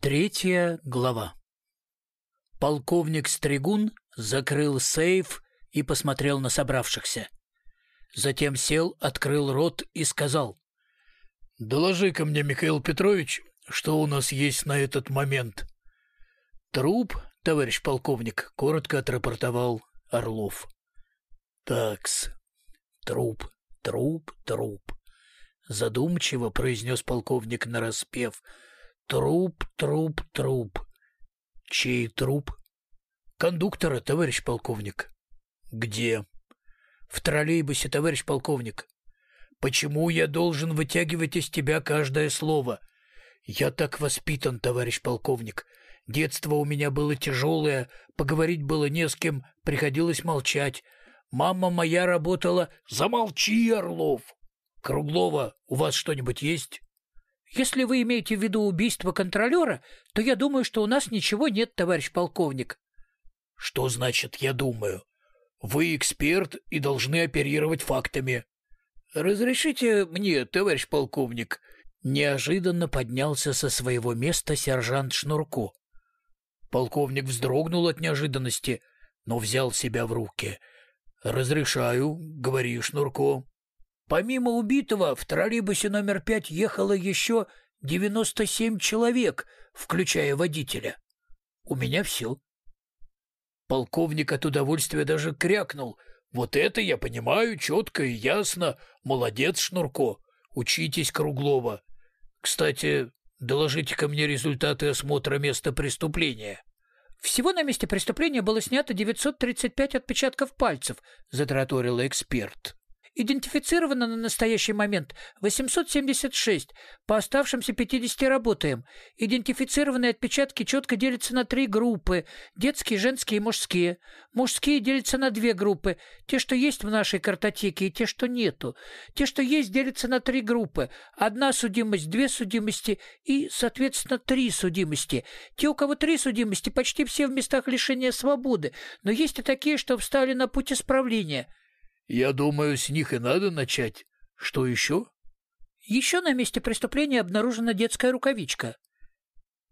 Третья глава. Полковник Стригун закрыл сейф и посмотрел на собравшихся. Затем сел, открыл рот и сказал. «Доложи-ка мне, Михаил Петрович, что у нас есть на этот момент?» «Труп, товарищ полковник», — коротко отрапортовал Орлов. «Такс. Труп, труп, труп», — задумчиво произнес полковник нараспев. «Труп, труп, труп». «Чей труп?» «Кондуктора, товарищ полковник». «Где?» «В троллейбусе, товарищ полковник». «Почему я должен вытягивать из тебя каждое слово?» «Я так воспитан, товарищ полковник. Детство у меня было тяжелое, поговорить было не с кем, приходилось молчать. Мама моя работала... Замолчи, Орлов! Круглова, у вас что-нибудь есть? Если вы имеете в виду убийство контролера, то я думаю, что у нас ничего нет, товарищ полковник. Что значит «я думаю»? Вы эксперт и должны оперировать фактами. Разрешите мне, товарищ полковник? Неожиданно поднялся со своего места сержант Шнурко. Полковник вздрогнул от неожиданности, но взял себя в руки. «Разрешаю, — говори, Шнурко». Помимо убитого, в троллейбусе номер пять ехало еще девяносто семь человек, включая водителя. У меня все. Полковник от удовольствия даже крякнул. «Вот это я понимаю четко и ясно. Молодец, Шнурко. Учитесь Круглова. Кстати, доложите ко мне результаты осмотра места преступления». «Всего на месте преступления было снято 935 отпечатков пальцев», — затраторил эксперт. Идентифицировано на настоящий момент 876. По оставшимся 50 работаем. Идентифицированные отпечатки четко делятся на три группы. Детские, женские и мужские. Мужские делятся на две группы. Те, что есть в нашей картотеке, и те, что нету. Те, что есть, делятся на три группы. Одна судимость, две судимости и, соответственно, три судимости. Те, у кого три судимости, почти все в местах лишения свободы. Но есть и такие, что встали на путь исправления. Я думаю, с них и надо начать. Что еще? Еще на месте преступления обнаружена детская рукавичка.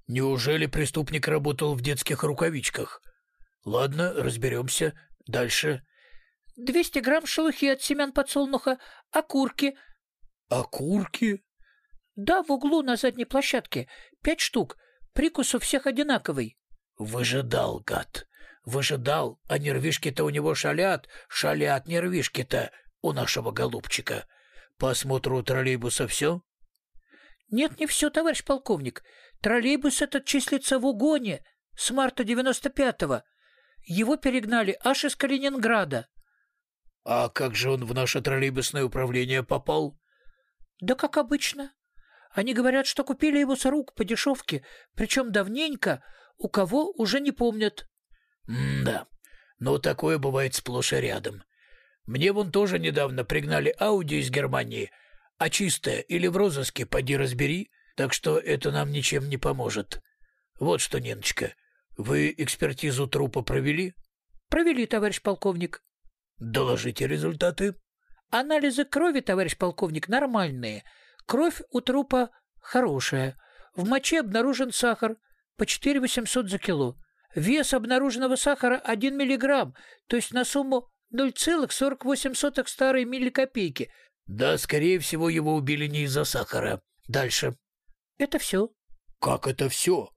Неужели преступник работал в детских рукавичках? Ладно, разберемся. Дальше. Двести грамм шелухи от семян подсолнуха, окурки. Окурки? Да, в углу на задней площадке. Пять штук. Прикус у всех одинаковый. Выжидал, гад. Выжидал, а нервишки-то у него шалят, шалят нервишки-то у нашего голубчика. По осмотру троллейбуса все? Нет, не все, товарищ полковник. Троллейбус этот числится в угоне с марта девяносто пятого. Его перегнали аж из Калининграда. А как же он в наше троллейбусное управление попал? Да как обычно. Они говорят, что купили его с рук по дешевке, причем давненько, у кого уже не помнят. «М-да, но такое бывает сплошь и рядом. Мне вон тоже недавно пригнали Ауди из Германии, а чистое или в розыске поди разбери, так что это нам ничем не поможет. Вот что, Ниночка, вы экспертизу трупа провели?» «Провели, товарищ полковник». «Доложите результаты». «Анализы крови, товарищ полковник, нормальные. Кровь у трупа хорошая. В моче обнаружен сахар по 4 800 за кило. Вес обнаруженного сахара 1 миллиграмм, то есть на сумму 0,48 старой милликопейки. Да, скорее всего, его убили не из-за сахара. Дальше. Это все. Как это все?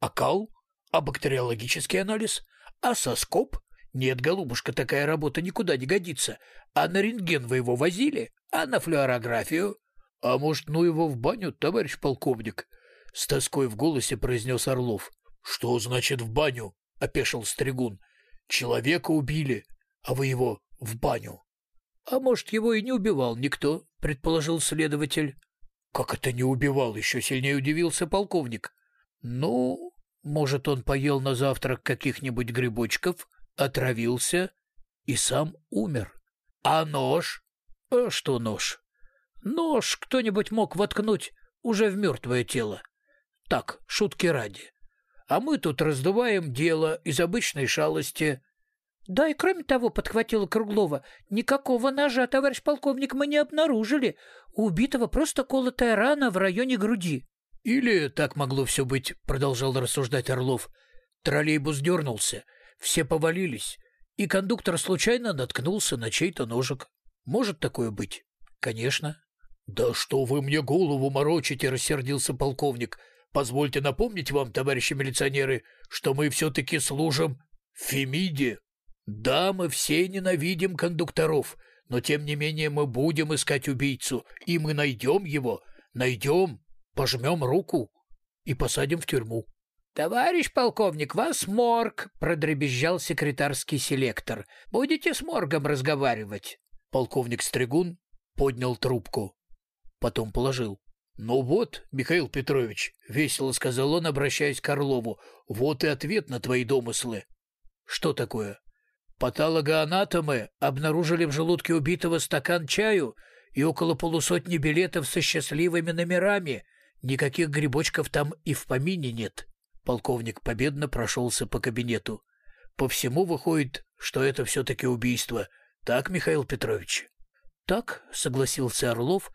А кал? А бактериологический анализ? А соскоп? Нет, голубушка, такая работа никуда не годится. А на рентген вы его возили? А на флюорографию? А может, ну его в баню, товарищ полковник? С тоской в голосе произнес Орлов. «Что значит в баню?» — опешил Стригун. «Человека убили, а вы его в баню». «А может, его и не убивал никто?» — предположил следователь. «Как это не убивал?» — еще сильнее удивился полковник. «Ну, может, он поел на завтрак каких-нибудь грибочков, отравился и сам умер. А нож? А что нож? Нож кто-нибудь мог воткнуть уже в мертвое тело. Так, шутки ради а мы тут раздуваем дело из обычной шалости». «Да, и кроме того, — подхватила Круглова, — никакого ножа, товарищ полковник, мы не обнаружили. У убитого просто колотая рана в районе груди». Или так могло все быть, продолжал рассуждать Орлов. Троллейбус дернулся, все повалились, и кондуктор случайно наткнулся на чей-то ножик. Может такое быть? Конечно. Да что вы мне голову морочите, рассердился полковник. Позвольте напомнить вам, товарищи милиционеры, что мы все-таки служим Фемиде. Да, мы все ненавидим кондукторов, но тем не менее мы будем искать убийцу, и мы найдем его, найдем, пожмем руку и посадим в тюрьму. «Товарищ полковник, вас морг!» — продребезжал секретарский селектор. «Будете с моргом разговаривать?» Полковник Стригун поднял трубку. Потом положил. «Ну вот, Михаил Петрович», — весело сказал он, обращаясь к Орлову, — «вот и ответ на твои домыслы». «Что такое?» Патологоанатомы обнаружили в желудке убитого стакан чаю и около полусотни билетов со счастливыми номерами. Никаких грибочков там и в помине нет. Полковник победно прошелся по кабинету. По всему выходит, что это все-таки убийство. Так, Михаил Петрович? Так, согласился Орлов,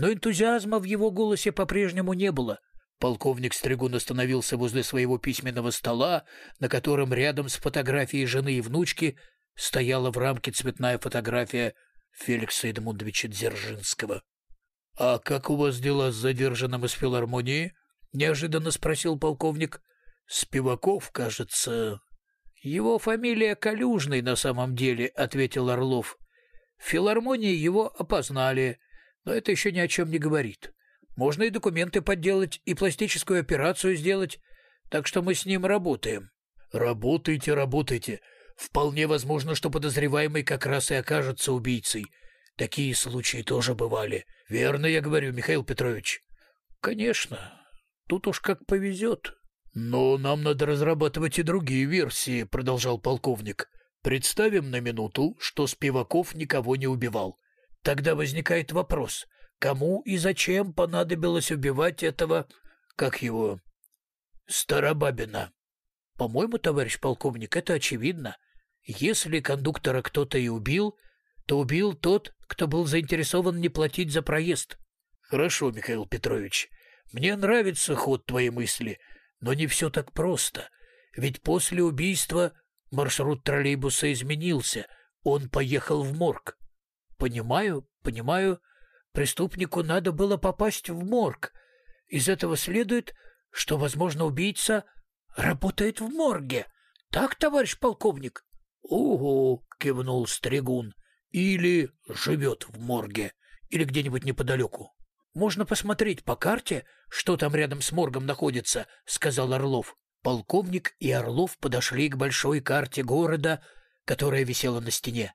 но энтузиазма в его голосе по-прежнему не было. Полковник Стригун остановился возле своего письменного стола, на котором рядом с фотографией жены и внучки стояла в рамке цветная фотография Феликса Эдмундовича Дзержинского. «А как у вас дела с задержанным из филармонии?» — неожиданно спросил полковник. «Спиваков, кажется...» «Его фамилия Калюжный на самом деле», — ответил Орлов. «В филармонии его опознали, но это еще ни о чем не говорит. Можно и документы подделать, и пластическую операцию сделать, так что мы с ним работаем». «Работайте, работайте. Вполне возможно, что подозреваемый как раз и окажется убийцей. Такие случаи тоже бывали. Верно я говорю, Михаил Петрович?» «Конечно. Тут уж как повезет». «Но нам надо разрабатывать и другие версии», — продолжал полковник. «Представим на минуту, что Спиваков никого не убивал. Тогда возникает вопрос, кому и зачем понадобилось убивать этого, как его, Старобабина? По-моему, товарищ полковник, это очевидно. Если кондуктора кто-то и убил, то убил тот, кто был заинтересован не платить за проезд». «Хорошо, Михаил Петрович, мне нравится ход твоей мысли» Но не все так просто, ведь после убийства маршрут троллейбуса изменился, он поехал в морг. Понимаю, понимаю, преступнику надо было попасть в морг. Из этого следует, что, возможно, убийца работает в морге. Так, товарищ полковник? — Угу, — кивнул Стригун. — Или живет в морге, или где-нибудь неподалеку. Можно посмотреть по карте, что там рядом с моргом находится, сказал Орлов. Полковник и Орлов подошли к большой карте города, которая висела на стене.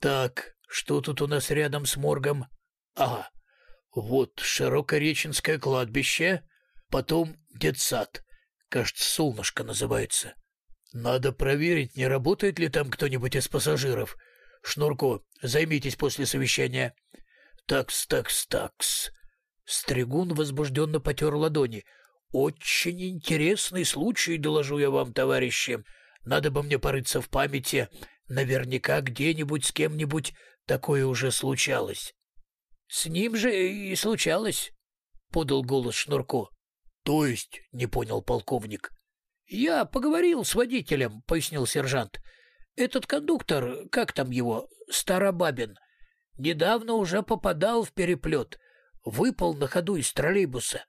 Так, что тут у нас рядом с моргом? Ага. Вот Широкореченское кладбище, потом детсад. Кажется, Солнышко называется. Надо проверить, не работает ли там кто-нибудь из пассажиров. Шнурко, займитесь после совещания. Такс, такс, такс. Стригун возбужденно потер ладони. «Очень интересный случай, доложу я вам, товарищи. Надо бы мне порыться в памяти. Наверняка где-нибудь с кем-нибудь такое уже случалось». «С ним же и случалось», — подал голос Шнурко. «То есть?» — не понял полковник. «Я поговорил с водителем», — пояснил сержант. «Этот кондуктор, как там его, Старобабин, недавно уже попадал в переплет выпал на ходу из троллейбуса.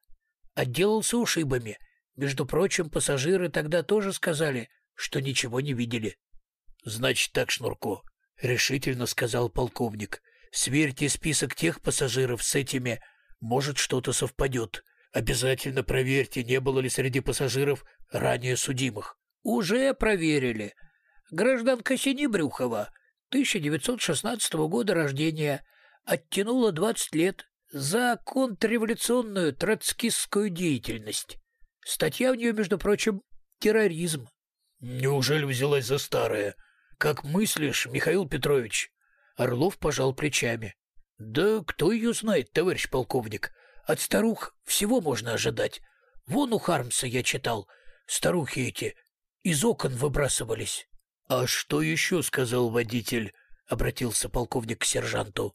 Отделался ушибами. Между прочим, пассажиры тогда тоже сказали, что ничего не видели. — Значит так, Шнурко, — решительно сказал полковник. — Сверьте список тех пассажиров с этими. Может, что-то совпадет. Обязательно проверьте, не было ли среди пассажиров ранее судимых. — Уже проверили. Гражданка Синебрюхова, 1916 года рождения, оттянула 20 лет, за контрреволюционную троцкистскую деятельность. Статья у нее, между прочим, терроризм. Неужели взялась за старое? Как мыслишь, Михаил Петрович? Орлов пожал плечами. Да кто ее знает, товарищ полковник? От старух всего можно ожидать. Вон у Хармса я читал. Старухи эти из окон выбрасывались. — А что еще сказал водитель? — обратился полковник к сержанту.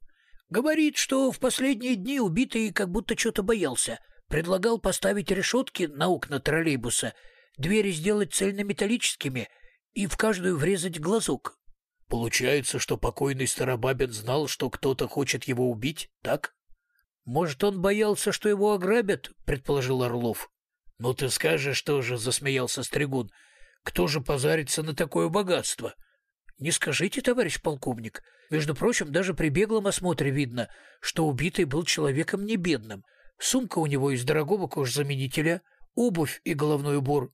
Говорит, что в последние дни убитый как будто что-то боялся. предлагал поставить решетки на окна троллейбуса, двери сделать цельнометаллическими и в каждую врезать глазок. Получается, что покойный Старобабин знал, что кто-то хочет его убить, так? Может, он боялся, что его ограбят, предположил Орлов. Ну ты скажешь тоже, засмеялся Стригун. Кто же позарится на такое богатство? Не скажите, товарищ полковник. Между прочим, даже при беглом осмотре видно, что убитый был человеком не бедным. Сумка у него из дорогого кожзаменителя, обувь и головной убор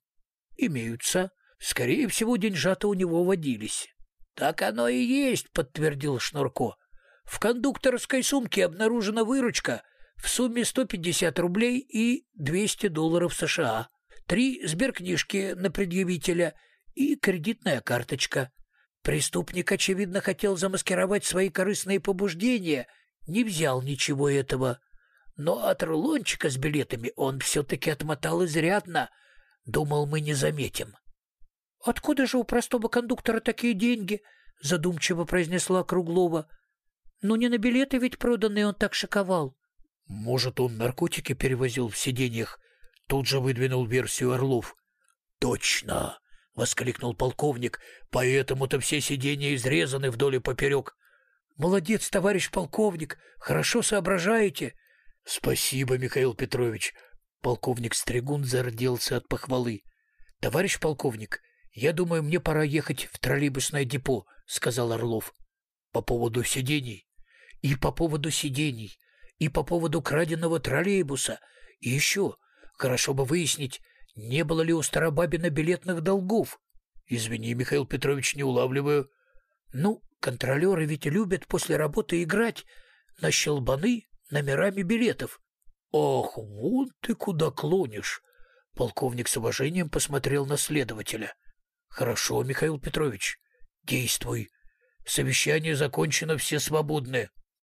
имеются. Скорее всего, деньжата у него водились. — Так оно и есть, — подтвердил Шнурко. — В кондукторской сумке обнаружена выручка в сумме 150 рублей и 200 долларов США, три сберкнижки на предъявителя и кредитная карточка. Преступник, очевидно, хотел замаскировать свои корыстные побуждения, не взял ничего этого. Но от рулончика с билетами он все-таки отмотал изрядно. Думал, мы не заметим. — Откуда же у простого кондуктора такие деньги? — задумчиво произнесла Круглова. — Ну, не на билеты ведь проданные он так шиковал. — Может, он наркотики перевозил в сиденьях? Тут же выдвинул версию Орлов. — Точно! — воскликнул полковник. — Поэтому-то все сиденья изрезаны вдоль и поперек. — Молодец, товарищ полковник, хорошо соображаете. — Спасибо, Михаил Петрович. Полковник Стригун зарделся от похвалы. — Товарищ полковник, «Я думаю, мне пора ехать в троллейбусное депо», — сказал Орлов. «По поводу сидений?» «И по поводу сидений, и по поводу краденого троллейбуса. И еще, хорошо бы выяснить, не было ли у Старобабина билетных долгов». «Извини, Михаил Петрович, не улавливаю». «Ну, контролеры ведь любят после работы играть на щелбаны номерами билетов». «Ох, вон ты куда клонишь!» Полковник с уважением посмотрел на следователя. Хорошо, Михаил Петрович, действуй. Совещание закончено, все свободны.